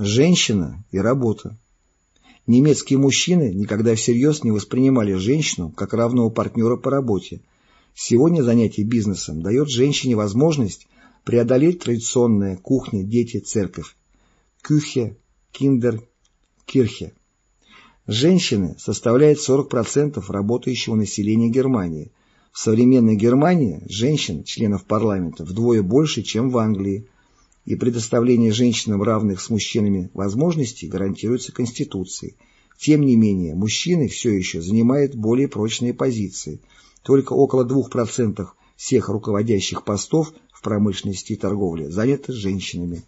Женщина и работа. Немецкие мужчины никогда всерьез не воспринимали женщину как равного партнера по работе. Сегодня занятие бизнесом дает женщине возможность преодолеть традиционное кухня, дети, церковь. Кюхе, киндер, кирхе. Женщины составляют 40% работающего населения Германии. В современной Германии женщин, членов парламента, вдвое больше, чем в Англии, и предоставление женщинам равных с мужчинами возможностей гарантируется Конституцией. Тем не менее, мужчины все еще занимают более прочные позиции. Только около 2% всех руководящих постов в промышленности и торговле заняты женщинами.